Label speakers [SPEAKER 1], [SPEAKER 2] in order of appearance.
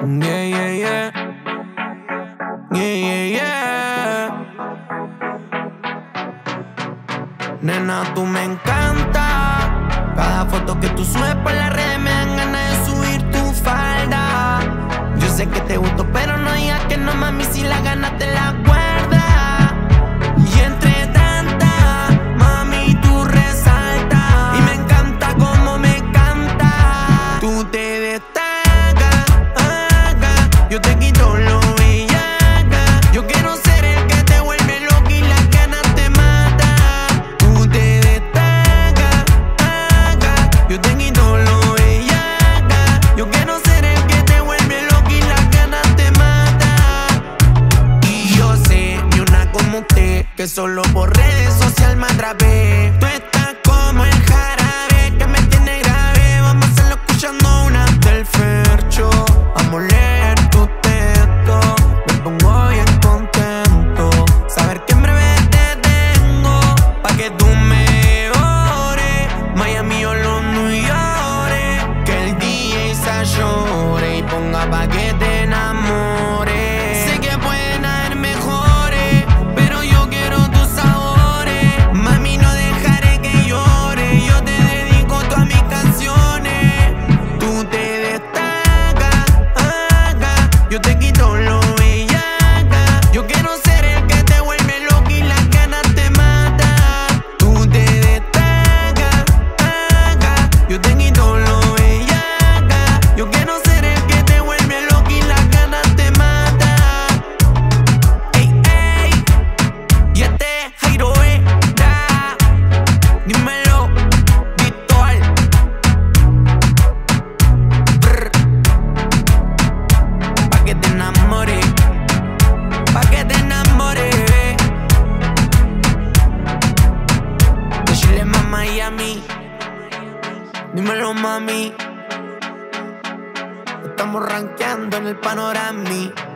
[SPEAKER 1] Yeah, yeah, yeah. Yeah, yeah, yeah. Nena, tú me encanta. Cada foto que tú subes por la red me dan ganas de subir tu falda. Yo sé que te gusto, pero no digas que no, mami, si la ganas te la guarda. Que solo por redes sociales me atrapé. Tú estás como el jarabe que me tiene grave. Vamos a hacerlo escuchando una del Fercho. Vamos a leer tu texto. Me pongo bien contento. Saber que en breve te tengo. Pa' que tú mejores. Miami o los New York. Que el DJ se llore y ponga pa' que Dímelo, mami. Estamos rankeando en el panorama.